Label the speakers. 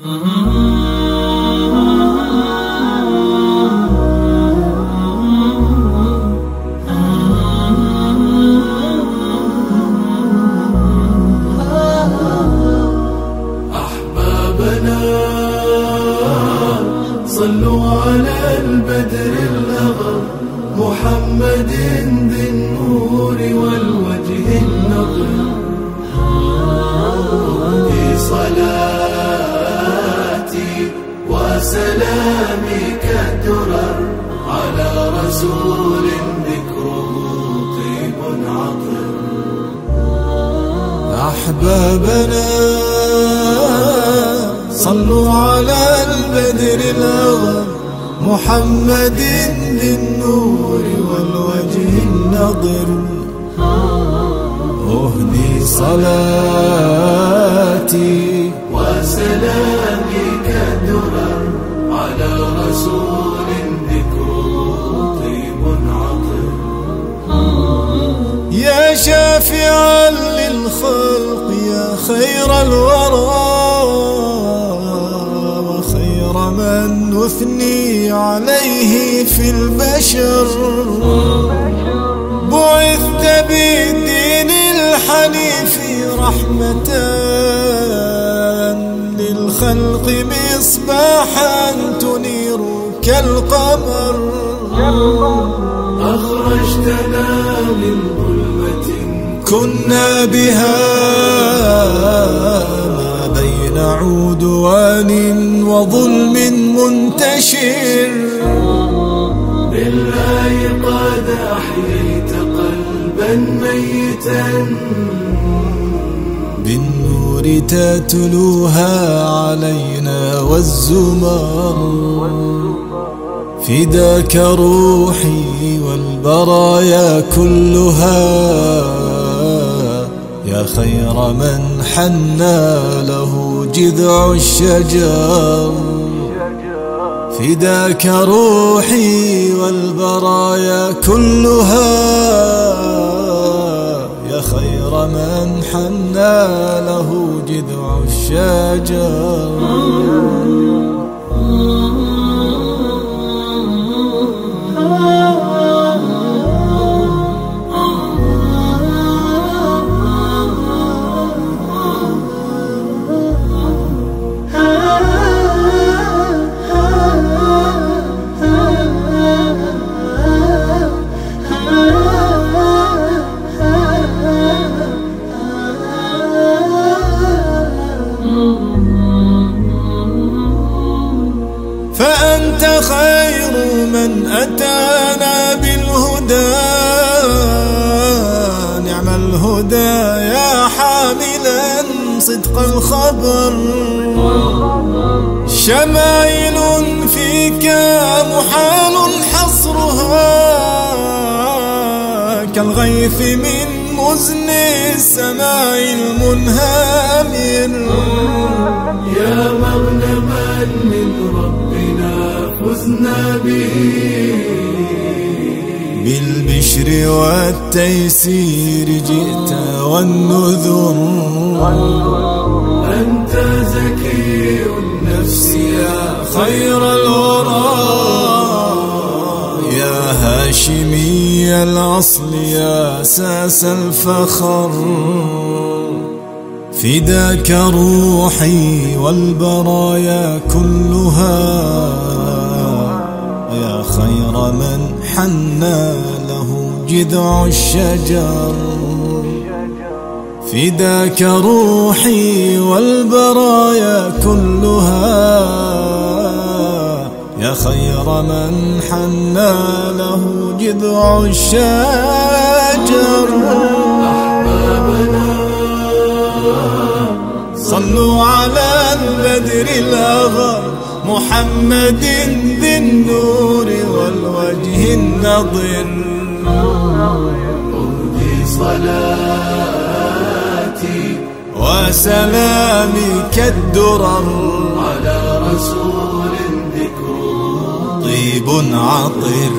Speaker 1: أحبابنا صلوا على البدر الأغر. محمد ذي النور والوجه النضر وسلامي كالدرر على رسول ذكره طيب عطر.
Speaker 2: أحبابنا صلوا على البدر الأغر محمد ذي النور والوجه النضر. أهدي صلاتي.
Speaker 1: وسلامي كالدرر على رسول ذكره طيب عطر
Speaker 2: يا شافعا للخلق يا خير الورى وخير من نثني عليه في البشر. بعثت بالدين الحنيف رحمة للخلق مصباحا تنير كالقمر.
Speaker 1: أخرجتنا من ظلمة
Speaker 2: كنا بها ما بين عدوان وظلم منتشر.
Speaker 1: بالله قد أحييت قلبا ميتا.
Speaker 2: بالنور تتلوها علينا والزمر فداك روحي والبرايا كلها يا خير من حنى له جذع الشجر فداك روحي والبرايا كلها يا خير من حنى له جذع الشجر. من أتانا بالهدى. نعم الهدى يا حاملا صدق الخبر. شمائل فيك محال حصرها. كالغيث من مزن السماء المنهمر
Speaker 1: يا مغنما من ربنا فزنا به.
Speaker 2: بالبشر والتيسير جئت والنذر.
Speaker 1: أنت زكي النفس يا
Speaker 2: خير الورى. يا هاشمي الأصل يا ساس الفخر. فداك روحي والبرايا كلها. حنى له جذع الشجر. فداك روحي والبرايا كلها. يا خير من حنى له جذع الشجر. صلوا على البدر الأغر محمد ذي النور والوجه النضر
Speaker 1: أهدي صلاتي
Speaker 2: وسلامي كالدرر.
Speaker 1: على رسول ذكره
Speaker 2: طيب عطر.